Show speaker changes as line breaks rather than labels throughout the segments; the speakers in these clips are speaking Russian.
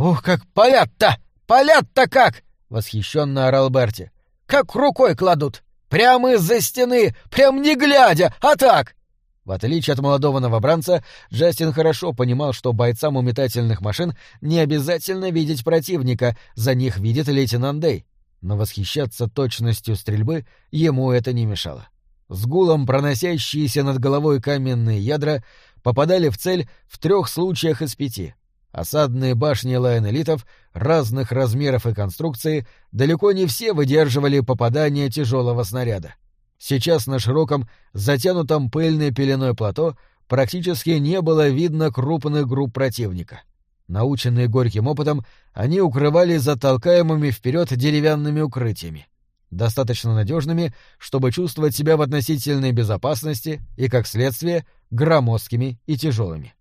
«Ух, как палят-то! Палят-то как!» — восхищенно орал Берти. «Как рукой кладут! Прямо из-за стены, прям не глядя, а так!» В отличие от молодого новобранца, Джастин хорошо понимал, что бойцам у метательных машин не обязательно видеть противника, за них видит лейтенант Дэй. Но восхищаться точностью стрельбы ему это не мешало. С гулом проносящиеся над головой каменные ядра попадали в цель в трех случаях из пяти. Осадные башни лайнелитов разных размеров и конструкции далеко не все выдерживали попадание тяжелого снаряда. Сейчас на широком, затянутом пыльной пеленой плато практически не было видно крупных групп противника. Наученные горьким опытом, они укрывались за толкаемыми вперед деревянными укрытиями, достаточно надежными, чтобы чувствовать себя в относительной безопасности и, как следствие, громоздкими и тяжелыми.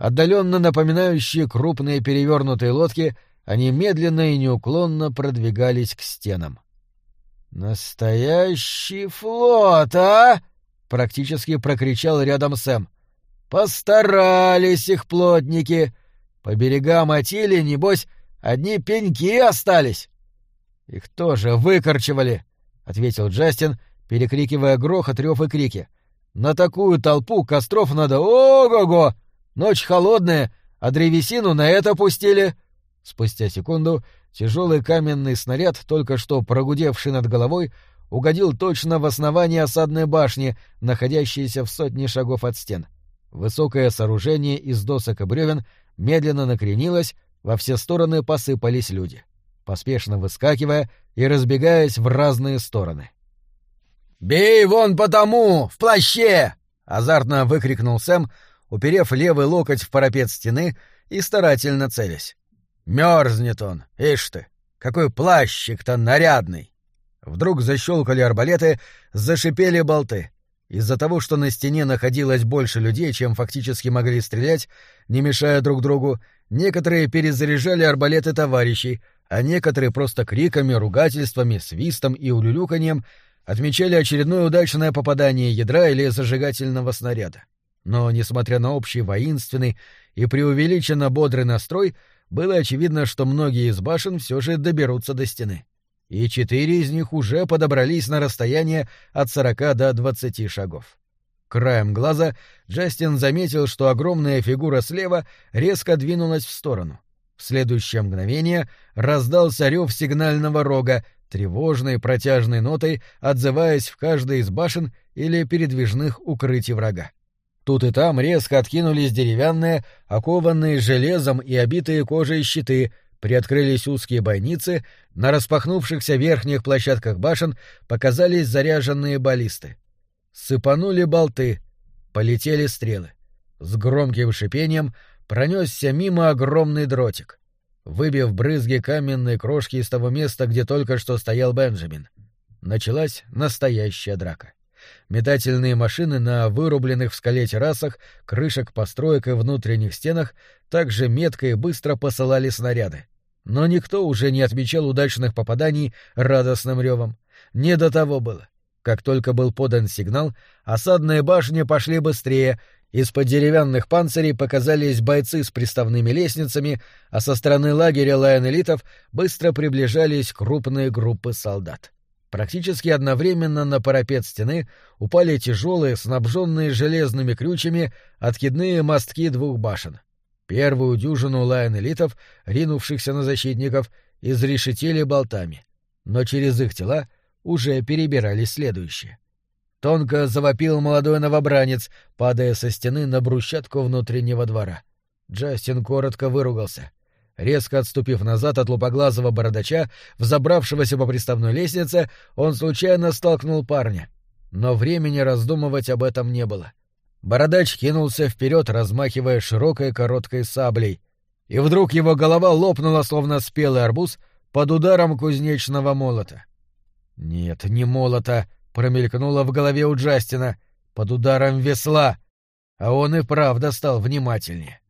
Отдаленно напоминающие крупные перевернутые лодки, они медленно и неуклонно продвигались к стенам. «Настоящий флот, а!» — практически прокричал рядом Сэм. «Постарались их плотники! По берегам Атили, небось, одни пеньки остались!» «Их тоже выкорчевали!» — ответил Джастин, перекрикивая грохот, рев и крики. «На такую толпу костров надо ого-го! Ночь холодная, а древесину на это пустили!» Спустя секунду Тяжелый каменный снаряд, только что прогудевший над головой, угодил точно в основание осадной башни, находящейся в сотне шагов от стен. Высокое сооружение из досок и бревен медленно накренилось, во все стороны посыпались люди, поспешно выскакивая и разбегаясь в разные стороны. «Бей вон по тому, в плаще!» — азартно выкрикнул Сэм, уперев левый локоть в парапет стены и старательно целясь. Мерзнет он, ишь ты! Какой плащик-то нарядный! Вдруг защелкали арбалеты, зашипели болты. Из-за того, что на стене находилось больше людей, чем фактически могли стрелять, не мешая друг другу, некоторые перезаряжали арбалеты товарищей, а некоторые просто криками, ругательствами, свистом и улюлюканьем отмечали очередное удачное попадание ядра или зажигательного снаряда. Но, несмотря на общий воинственный и преувеличенно бодрый настрой, было очевидно, что многие из башен все же доберутся до стены. И четыре из них уже подобрались на расстояние от сорока до двадцати шагов. Краем глаза Джастин заметил, что огромная фигура слева резко двинулась в сторону. В следующее мгновение раздался рев сигнального рога, тревожной протяжной нотой, отзываясь в каждой из башен или передвижных укрытий врага. Тут и там резко откинулись деревянные, окованные железом и обитые кожей щиты, приоткрылись узкие бойницы, на распахнувшихся верхних площадках башен показались заряженные баллисты. Сыпанули болты, полетели стрелы. С громким шипением пронесся мимо огромный дротик, выбив брызги каменной крошки из того места, где только что стоял Бенджамин. Началась настоящая драка. Метательные машины на вырубленных в скале террасах, крышах построек и внутренних стенах также метко и быстро посылали снаряды. Но никто уже не отмечал удачных попаданий радостным ревом. Не до того было. Как только был подан сигнал, осадные башни пошли быстрее, из-под деревянных панцирей показались бойцы с приставными лестницами, а со стороны лагеря лайонелитов быстро приближались крупные группы солдат. Практически одновременно на парапет стены упали тяжелые, снабженные железными крючьями, откидные мостки двух башен. Первую дюжину лайн-элитов, ринувшихся на защитников, изрешетили болтами. Но через их тела уже перебирались следующие. Тонко завопил молодой новобранец, падая со стены на брусчатку внутреннего двора. Джастин коротко выругался — Резко отступив назад от лупоглазого бородача, взобравшегося по приставной лестнице, он случайно столкнул парня. Но времени раздумывать об этом не было. Бородач кинулся вперед, размахивая широкой короткой саблей. И вдруг его голова лопнула, словно спелый арбуз, под ударом кузнечного молота. «Нет, не молота», — промелькнуло в голове у Джастина, — «под ударом весла». А он и правда стал внимательнее.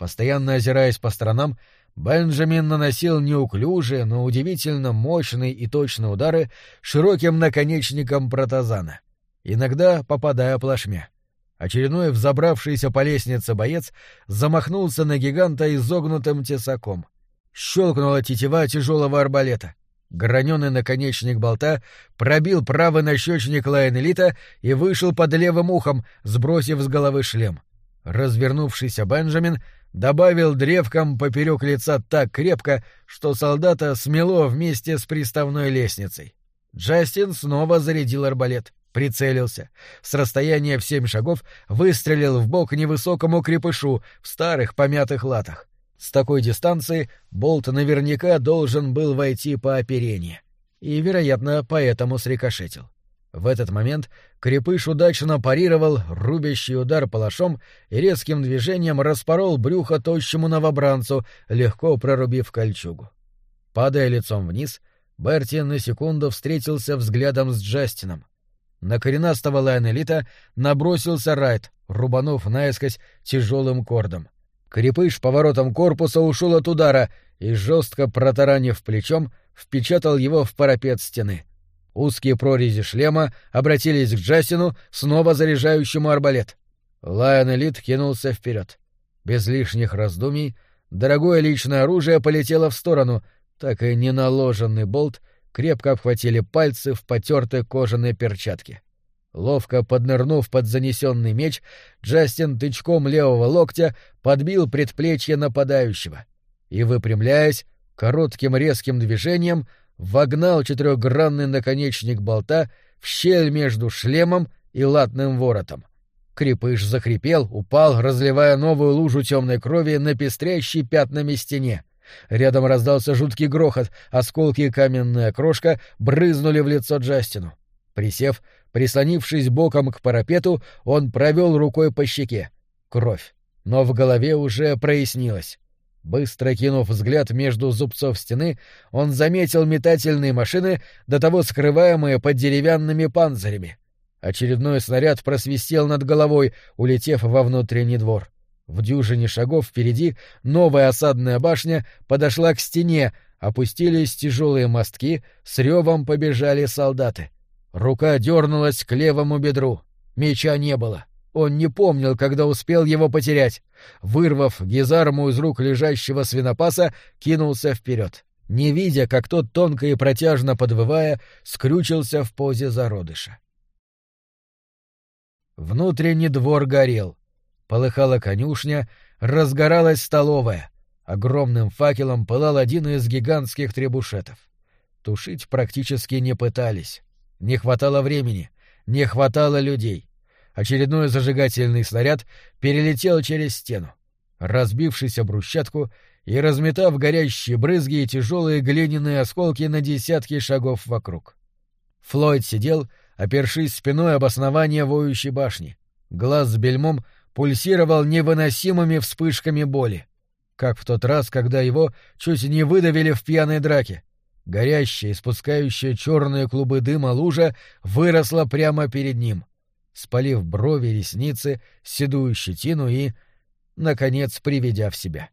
Постоянно озираясь по сторонам, Бенджамин наносил неуклюжие, но удивительно мощные и точные удары широким наконечником протазана, иногда попадая плашмя. Очередной взобравшийся по лестнице боец замахнулся на гиганта изогнутым тесаком. Щелкнула тетива тяжелого арбалета. Граненый наконечник болта пробил правый нащечник Лайнелита и вышел под левым ухом, сбросив с головы шлем. Развернувшийся Бенджамин добавил древком поперек лица так крепко, что солдата смело вместе с приставной лестницей. Джастин снова зарядил арбалет, прицелился. С расстояния в семь шагов выстрелил в бок невысокому крепышу в старых помятых латах. С такой дистанции болт наверняка должен был войти по оперению. И, вероятно, поэтому срикошетил. В этот момент крепыш удачно парировал рубящий удар палашом и резким движением распорол брюхо тощему новобранцу, легко прорубив кольчугу. Падая лицом вниз, Берти на секунду встретился взглядом с Джастином. На коренастого Лайонелита набросился Райт, рубанув наискось тяжелым кордом. Крепыш поворотом корпуса ушел от удара и, жестко протаранив плечом, впечатал его в парапет стены. Узкие прорези шлема обратились к Джастину, снова заряжающему арбалет. Лайон Элит кинулся вперед. Без лишних раздумий дорогое личное оружие полетело в сторону, так и неналоженный болт крепко обхватили пальцы в потертой кожаной перчатке. Ловко поднырнув под занесенный меч, Джастин тычком левого локтя подбил предплечье нападающего и, выпрямляясь, коротким резким движением вогнал четырехгранный наконечник болта в щель между шлемом и латным воротом. Крепыш захрипел, упал, разливая новую лужу темной крови на пестрящей пятнами стене. Рядом раздался жуткий грохот, осколки и каменная крошка брызнули в лицо Джастину. Присев, Прислонившись боком к парапету, он провел рукой по щеке. Кровь. Но в голове уже прояснилось. Быстро кинув взгляд между зубцов стены, он заметил метательные машины, до того скрываемые под деревянными панцирями. Очередной снаряд просвистел над головой, улетев во внутренний двор. В дюжине шагов впереди новая осадная башня подошла к стене, опустились тяжелые мостки, с ревом побежали солдаты. Рука дернулась к левому бедру. Меча не было. Он не помнил, когда успел его потерять. Вырвав гизарму из рук лежащего свинопаса, кинулся вперед, не видя, как тот, тонко и протяжно подвывая, скрючился в позе зародыша. Внутренний двор горел. Полыхала конюшня, разгоралась столовая. Огромным факелом пылал один из гигантских требушетов. Тушить практически не пытались. Не хватало времени, не хватало людей. Очередной зажигательный снаряд перелетел через стену, разбившись об брусчатку и разметав горящие брызги и тяжелые глиняные осколки на десятки шагов вокруг. Флойд сидел, опершись спиной об основание воющей башни. Глаз с бельмом пульсировал невыносимыми вспышками боли, как в тот раз, когда его чуть не выдавили в пьяной драке. Горящая, испускающая черные клубы дыма лужа выросла прямо перед ним, спалив брови, ресницы, седую щетину и, наконец, приведя в себя.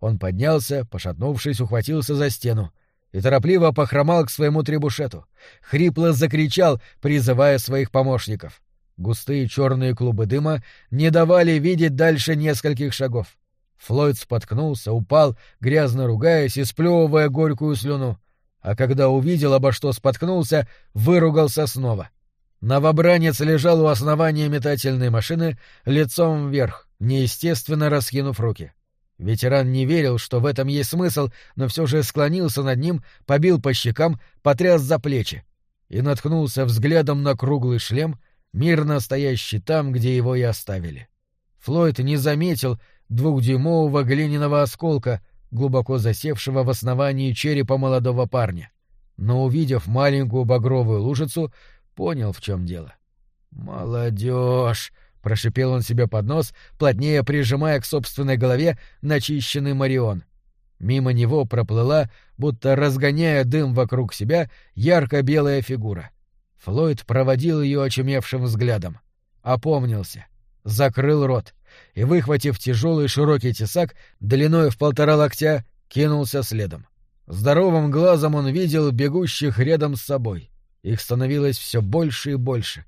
Он поднялся, пошатнувшись, ухватился за стену и торопливо похромал к своему требушету. Хрипло закричал, призывая своих помощников. Густые черные клубы дыма не давали видеть дальше нескольких шагов. Флойд споткнулся, упал, грязно ругаясь и сплевывая горькую слюну а когда увидел, обо что споткнулся, выругался снова. Новобранец лежал у основания метательной машины лицом вверх, неестественно раскинув руки. Ветеран не верил, что в этом есть смысл, но все же склонился над ним, побил по щекам, потряс за плечи и наткнулся взглядом на круглый шлем, мирно стоящий там, где его и оставили. Флойд не заметил двухдюймового глиняного осколка, глубоко засевшего в основании черепа молодого парня. Но, увидев маленькую багровую лужицу, понял, в чем дело. «Молодежь!» — прошипел он себе под нос, плотнее прижимая к собственной голове начищенный Марион. Мимо него проплыла, будто разгоняя дым вокруг себя, ярко-белая фигура. Флойд проводил ее очумевшим взглядом. Опомнился. Закрыл рот и, выхватив тяжелый широкий тесак длиной в полтора локтя, кинулся следом. Здоровым глазом он видел бегущих рядом с собой. Их становилось все больше и больше.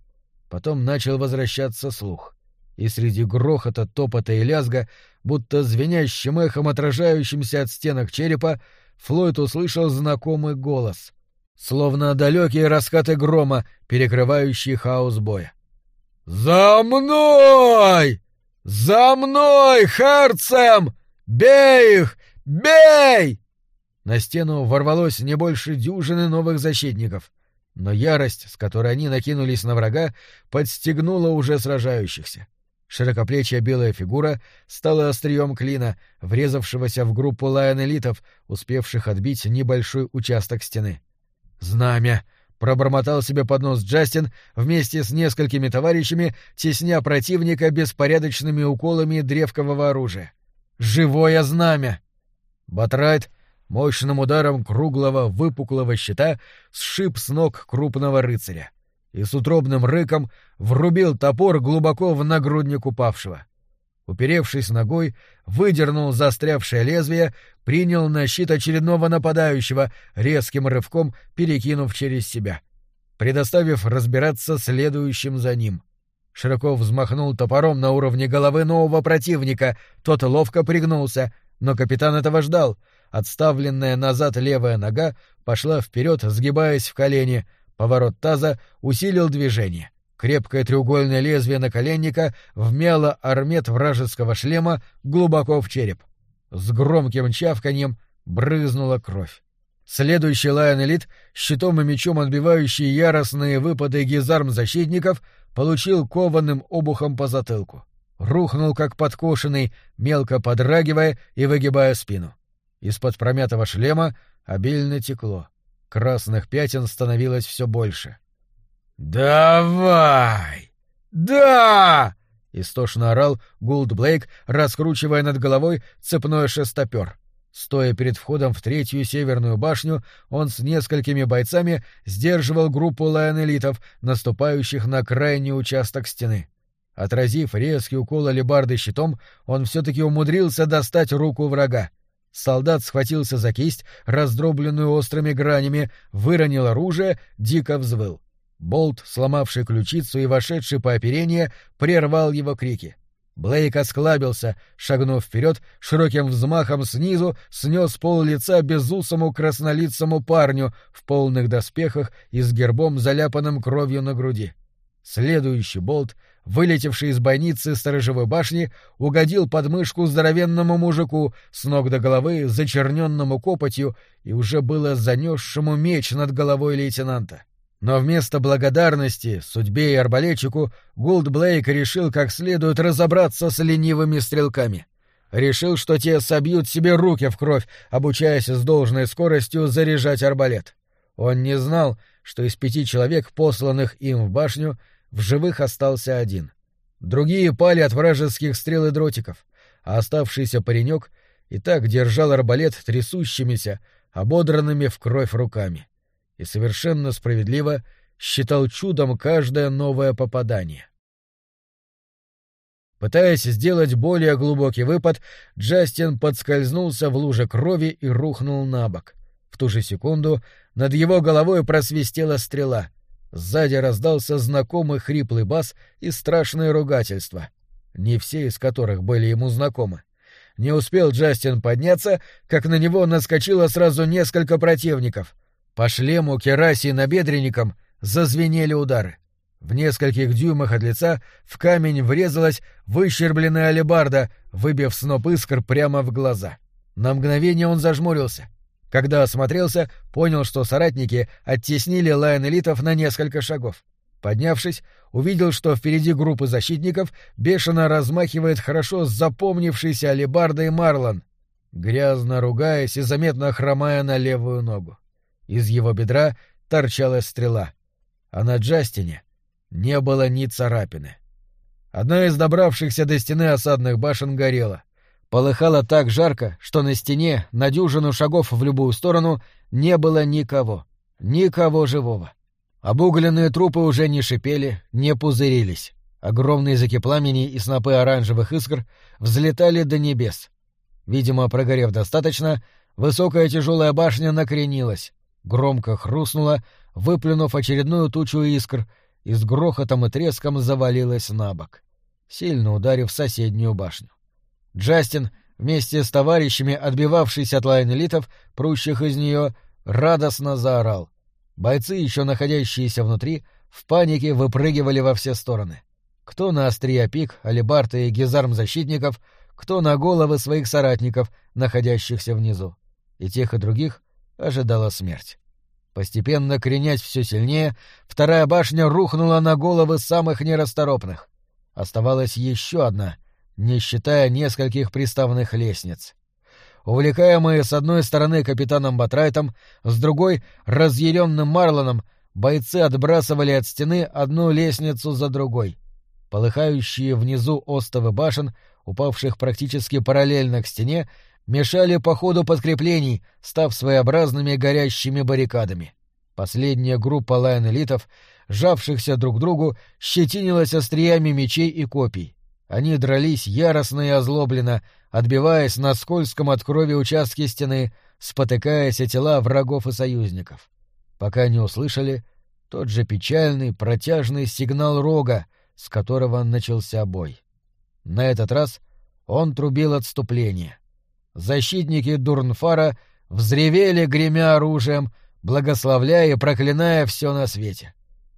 Потом начал возвращаться слух. И среди грохота, топота и лязга будто звенящим эхом, отражающимся от стенок черепа, Флойд услышал знакомый голос, словно далекие раскаты грома, перекрывающие хаос боя. «За мной! За мной, Харцем! Бей их! Бей!» На стену ворвалось не больше дюжины новых защитников, но ярость, с которой они накинулись на врага, подстегнула уже сражающихся. Широкоплечья белая фигура стала острием клина, врезавшегося в группу лайон-элитов, успевших отбить небольшой участок стены. «Знамя!» — пробормотал себе под нос Джастин вместе с несколькими товарищами, тесня противника беспорядочными уколами древкового оружия. «Живое знамя!» Батрайт мощным ударом круглого выпуклого щита сшиб с ног крупного рыцаря и с утробным рыком врубил топор глубоко в нагрудник упавшего. Уперевшись ногой, выдернул застрявшее лезвие, принял на щит очередного нападающего, резким рывком перекинув через себя, предоставив разбираться следующим за ним. Широко взмахнул топором на уровне головы нового противника, тот ловко пригнулся, но капитан этого ждал. Отставленная назад левая нога пошла вперед, сгибаясь в колени — Поворот таза усилил движение. Крепкое треугольное лезвие наколенника вмяло армет вражеского шлема глубоко в череп. С громким чавканьем брызнула кровь. Следующий Лайон-элит, щитом и мечом отбивающий яростные выпады гизарм-защитников, получил кованым обухом по затылку. Рухнул, как подкошенный, мелко подрагивая и выгибая спину. Из-под промятого шлема обильно текло. Красных пятен становилось все больше. «Давай! Да!» — истошно орал Гулд Блейк, раскручивая над головой цепной шестопер. Стоя перед входом в третью северную башню, он с несколькими бойцами сдерживал группу лайонелитов, наступающих на крайний участок стены. Отразив резкий укол алебарды щитом, он все-таки умудрился достать руку врага. Солдат схватился за кисть, раздробленную острыми гранями, выронил оружие, дико взвыл. Болт, сломавший ключицу и вошедший по оперение, прервал его крики. Блейк осклабился, шагнув вперед, широким взмахом снизу снес пол лица безусому краснолицому парню в полных доспехах и с гербом, заляпанным кровью на груди. Следующий болт — вылетевший из бойницы сторожевой башни, угодил под мышку здоровенному мужику с ног до головы, зачерненному копотью и уже было занесшему меч над головой лейтенанта. Но вместо благодарности судьбе и арбалетчику Гулд Блейк решил как следует разобраться с ленивыми стрелками. Решил, что те собьют себе руки в кровь, обучаясь с должной скоростью заряжать арбалет. Он не знал, что из пяти человек, посланных им в башню, в живых остался один. Другие пали от вражеских стрел и дротиков, а оставшийся паренек и так держал арбалет трясущимися, ободранными в кровь руками. И совершенно справедливо считал чудом каждое новое попадание. Пытаясь сделать более глубокий выпад, Джастин подскользнулся в луже крови и рухнул на бок. В ту же секунду над его головой просвистела стрела — Сзади раздался знакомый хриплый бас и страшное ругательство, не все из которых были ему знакомы. Не успел Джастин подняться, как на него наскочило сразу несколько противников. По шлему, керасе и набедренникам зазвенели удары. В нескольких дюймах от лица в камень врезалась выщербленная алебарда, выбив сноп искр прямо в глаза. На мгновение он зажмурился — когда осмотрелся, понял, что соратники оттеснили лайн элитов на несколько шагов. Поднявшись, увидел, что впереди группы защитников бешено размахивает хорошо запомнившийся алебардой Марлон, грязно ругаясь и заметно хромая на левую ногу. Из его бедра торчала стрела, а на Джастине не было ни царапины. Одна из добравшихся до стены осадных башен горела — Полыхало так жарко, что на стене, на дюжину шагов в любую сторону, не было никого. Никого живого. Обугленные трупы уже не шипели, не пузырились. Огромные языки пламени и снопы оранжевых искр взлетали до небес. Видимо, прогорев достаточно, высокая тяжелая башня накренилась, громко хрустнула, выплюнув очередную тучу искр, и с грохотом и треском завалилась на бок, сильно ударив соседнюю башню. Джастин, вместе с товарищами, отбивавшись от лайн-элитов, прущих из нее, радостно заорал. Бойцы, еще находящиеся внутри, в панике выпрыгивали во все стороны. Кто на острия пик, алибарты и гизарм защитников, кто на головы своих соратников, находящихся внизу. И тех, и других ожидала смерть. Постепенно, кренясь все сильнее, вторая башня рухнула на головы самых нерасторопных. Оставалась еще одна, не считая нескольких приставных лестниц. Увлекаемые с одной стороны капитаном Батрайтом, с другой — разъяренным Марлоном, бойцы отбрасывали от стены одну лестницу за другой. Полыхающие внизу остовы башен, упавших практически параллельно к стене, мешали по ходу подкреплений, став своеобразными горящими баррикадами. Последняя группа лайн-элитов, сжавшихся друг к другу, щетинилась остриями мечей и копий. Они дрались яростно и озлобленно, отбиваясь на скользком от крови участке стены, спотыкаясь о тела врагов и союзников. Пока не услышали тот же печальный, протяжный сигнал рога, с которого начался бой. На этот раз он трубил отступление. Защитники Дурнфара взревели, гремя оружием, благословляя и проклиная все на свете.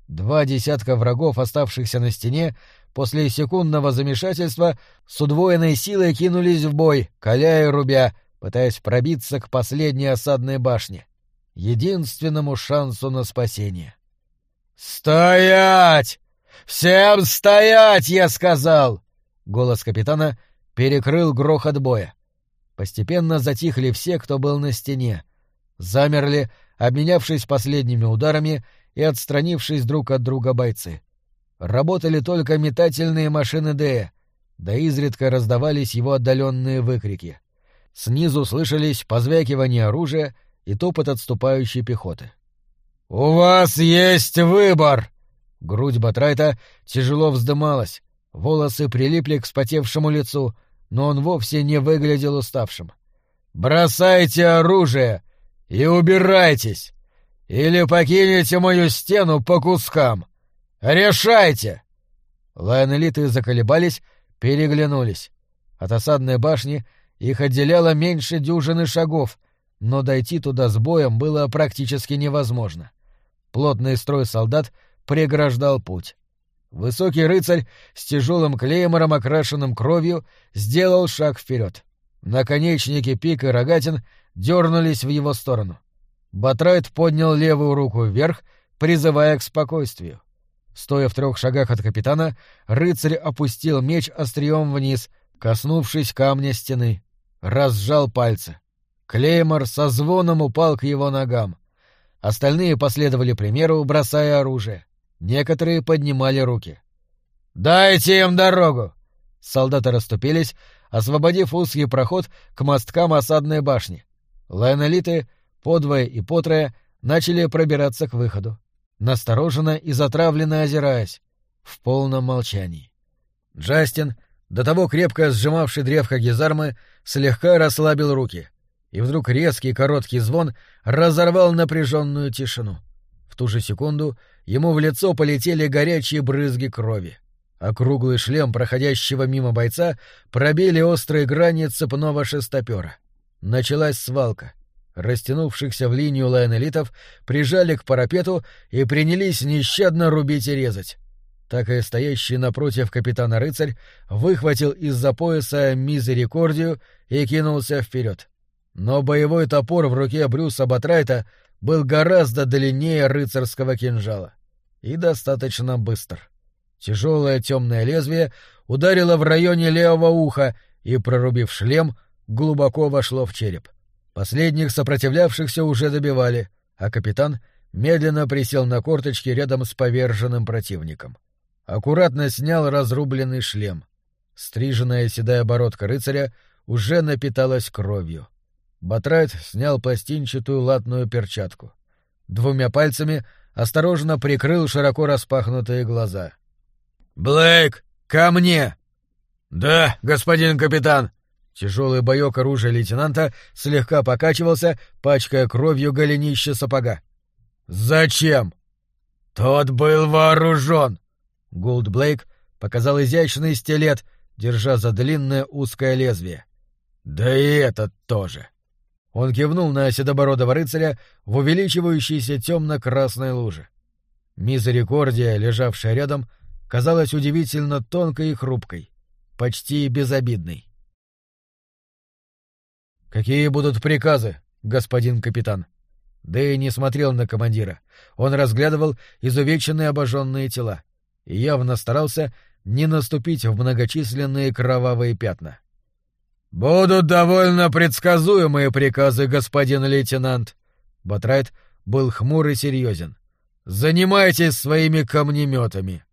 Два десятка врагов, оставшихся на стене, после секундного замешательства с удвоенной силой кинулись в бой, коля и рубя, пытаясь пробиться к последней осадной башне, единственному шансу на спасение. «Стоять! Всем стоять!» — я сказал! Голос капитана перекрыл грохот боя. Постепенно затихли все, кто был на стене. Замерли, обменявшись последними ударами и отстранившись друг от друга бойцы. Работали только метательные машины Д, да изредка раздавались его отдаленные выкрики. Снизу слышались позвякивание оружия и топот отступающей пехоты. «У вас есть выбор!» Грудь Батрайта тяжело вздымалась, волосы прилипли к вспотевшему лицу, но он вовсе не выглядел уставшим. «Бросайте оружие и убирайтесь! Или покинете мою стену по кускам! Решайте!» Лайонелиты заколебались, переглянулись. От осадной башни их отделяло меньше дюжины шагов, но дойти туда с боем было практически невозможно. Плотный строй солдат преграждал путь. Высокий рыцарь с тяжелым клеймором, окрашенным кровью, сделал шаг вперед. Наконечники пик и рогатин дернулись в его сторону. Батрайт поднял левую руку вверх, призывая к спокойствию. Стоя в трех шагах от капитана, рыцарь опустил меч острием вниз, коснувшись камня стены. Разжал пальцы. Клеймор со звоном упал к его ногам. Остальные последовали примеру, бросая оружие. Некоторые поднимали руки. «Дайте им дорогу!» Солдаты расступились, освободив узкий проход к мосткам осадной башни. Лайнолиты, подвое и потрое, начали пробираться к выходу, настороженно и затравленно озираясь, в полном молчании. Джастин, до того крепко сжимавший древко гизармы, слегка расслабил руки, и вдруг резкий короткий звон разорвал напряженную тишину. В ту же секунду ему в лицо полетели горячие брызги крови. Округлый шлем проходящего мимо бойца пробили острые грани цепного шестопера. Началась свалка. Растянувшихся в линию лайонелитов прижали к парапету и принялись нещадно рубить и резать. Так и стоящий напротив капитана рыцарь выхватил из-за пояса мизерикордию и кинулся вперед. Но боевой топор в руке Брюса Батрайта был гораздо длиннее рыцарского кинжала и достаточно быстр. Тяжелое темное лезвие ударило в районе левого уха и, прорубив шлем, глубоко вошло в череп. Последних сопротивлявшихся уже добивали, а капитан медленно присел на корточки рядом с поверженным противником. Аккуратно снял разрубленный шлем. Стриженная седая бородка рыцаря уже напиталась кровью. Батрайт снял пластинчатую латную перчатку. Двумя пальцами осторожно прикрыл широко распахнутые глаза. «Блейк, ко мне!» «Да, господин капитан!» Тяжелый боек оружия лейтенанта слегка покачивался, пачкая кровью голенище сапога. «Зачем?» «Тот был вооружен!» Голд Блейк показал изящный стилет, держа за длинное узкое лезвие. «Да и этот тоже!» Он кивнул на седобородого рыцаря в увеличивающейся темно-красной луже. Мизерикордия, лежавшая рядом, казалась удивительно тонкой и хрупкой, почти безобидной. «Какие будут приказы, господин капитан?» Дэй не смотрел на командира. Он разглядывал изувеченные обожженные тела и явно старался не наступить в многочисленные кровавые пятна. «Будут довольно предсказуемые приказы, господин лейтенант!» Батрайт был хмур и серьезен. «Занимайтесь своими камнеметами.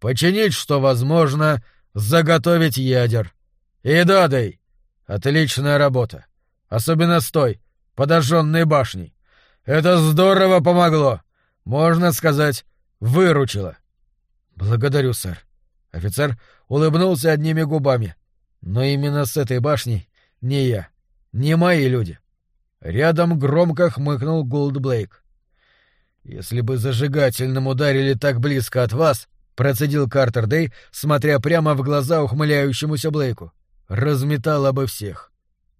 Починить, что возможно, заготовить ядер. И да, Дэй, отличная работа. Особенно с той, подожженной башней. Это здорово помогло. Можно сказать, выручило. Благодарю, сэр. Офицер улыбнулся одними губами. Но именно с этой башней не я, не мои люди. Рядом громко хмыкнул Голдблейк. Если бы зажигательным ударили так близко от вас, процедил Картер Дэй, смотря прямо в глаза ухмыляющемуся Блейку, разметало бы всех.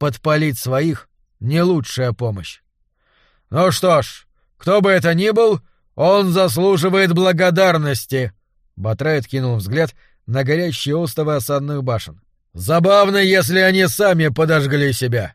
Подпалить своих — не лучшая помощь. Ну что ж, кто бы это ни был, он заслуживает благодарности. Батрайт кинул взгляд на горящие остовы осадных башен. Забавно, если они сами подожгли себя.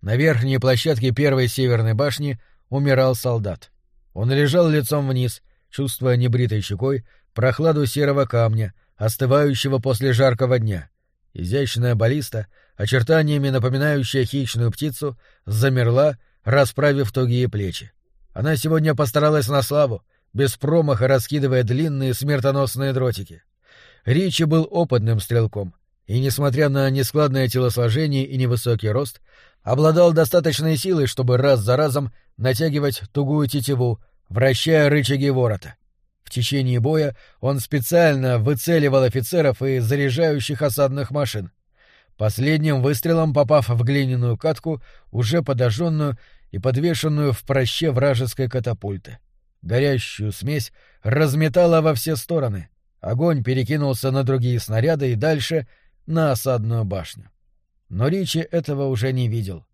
На верхней площадке первой северной башни умирал солдат. Он лежал лицом вниз, чувствуя небритой щекой прохладу серого камня, остывающего после жаркого дня. Изящная баллиста, очертаниями напоминающая хищную птицу, замерла, расправив тугие плечи. Она сегодня постаралась на славу, без промаха раскидывая длинные смертоносные дротики. Ричи был опытным стрелком, и, несмотря на нескладное телосложение и невысокий рост, обладал достаточной силой, чтобы раз за разом натягивать тугую тетиву, вращая рычаги ворота. В течение боя он специально выцеливал офицеров и заряжающих осадных машин. Последним выстрелом попав в глиняную катку, уже подожженную и подвешенную в проще вражеской катапульты. Горящую смесь разметала во все стороны. Огонь перекинулся на другие снаряды и дальше — на осадную башню. Но Ричи этого уже не видел.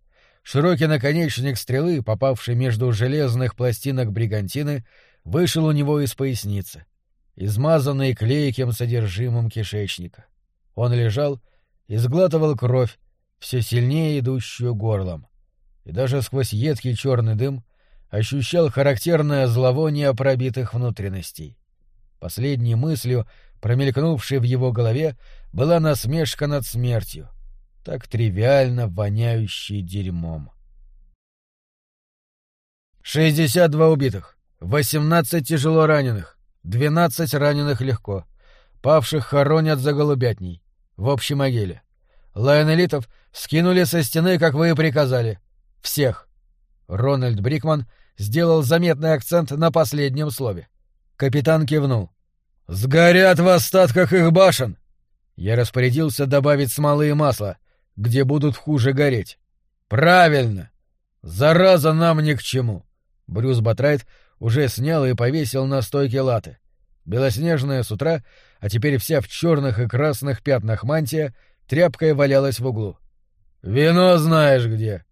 Широкий наконечник стрелы, попавший между железных пластинок бригантины, вышел у него из поясницы, измазанный клейким содержимым кишечника. Он лежал и сглатывал кровь, все сильнее идущую горлом, и даже сквозь едкий черный дым ощущал характерное зловоние пробитых внутренностей. Последней мыслью, промелькнувшей в его голове, была насмешка над смертью, так тривиально воняющей дерьмом. 62 убитых, 18 тяжело раненых, 12 раненых легко. Павших хоронят за голубятней, в общей могиле. Лайонелитов скинули со стены, как вы и приказали. Всех. Рональд Брикман сделал заметный акцент на последнем слове. Капитан кивнул. «Сгорят в остатках их башен!» Я распорядился добавить смолы и масла, где будут хуже гореть. «Правильно! Зараза нам ни к чему!» Брюс Батрайт уже снял и повесил на стойке латы. Белоснежная с утра, а теперь вся в черных и красных пятнах мантия, тряпкой валялась в углу. «Вино знаешь где!»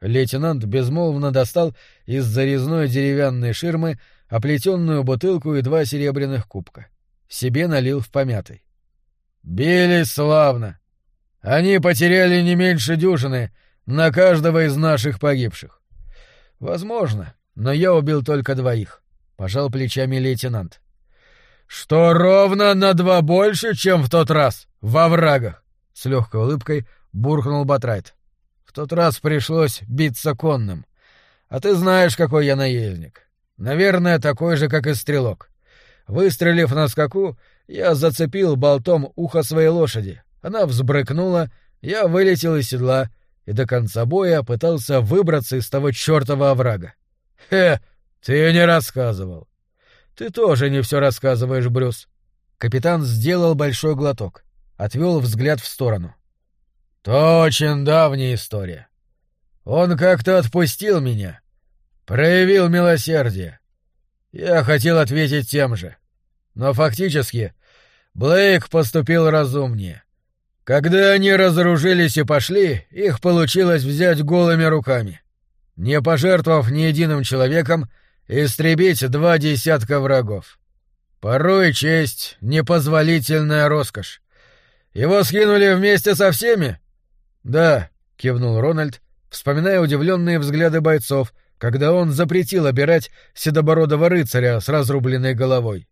Лейтенант безмолвно достал из зарезной деревянной ширмы оплетенную бутылку и два серебряных кубка себе налил в помятый. «Бились славно. Они потеряли не меньше дюжины на каждого из наших погибших. Возможно, но я убил только двоих», — пожал плечами лейтенант. «Что ровно на два больше, чем в тот раз, во врагах», — с легкой улыбкой буркнул Батрайт. «В тот раз пришлось биться конным. А ты знаешь, какой я наездник. Наверное, такой же, как и стрелок. Выстрелив на скаку, я зацепил болтом ухо своей лошади. Она взбрыкнула, я вылетел из седла и до конца боя пытался выбраться из того чертова оврага. Хе, ты не рассказывал. Ты тоже не все рассказываешь, Брюс. Капитан сделал большой глоток, отвел взгляд в сторону. То очень давняя история. Он как-то отпустил меня, проявил милосердие. Я хотел ответить тем же. Но фактически Блейк поступил разумнее. Когда они разоружились и пошли, их получилось взять голыми руками. Не пожертвовав ни единым человеком, истребить два десятка врагов. Порой честь — непозволительная роскошь. Его скинули вместе со всеми? Да, кивнул Рональд, вспоминая удивленные взгляды бойцов, когда он запретил обирать седобородого рыцаря с разрубленной головой.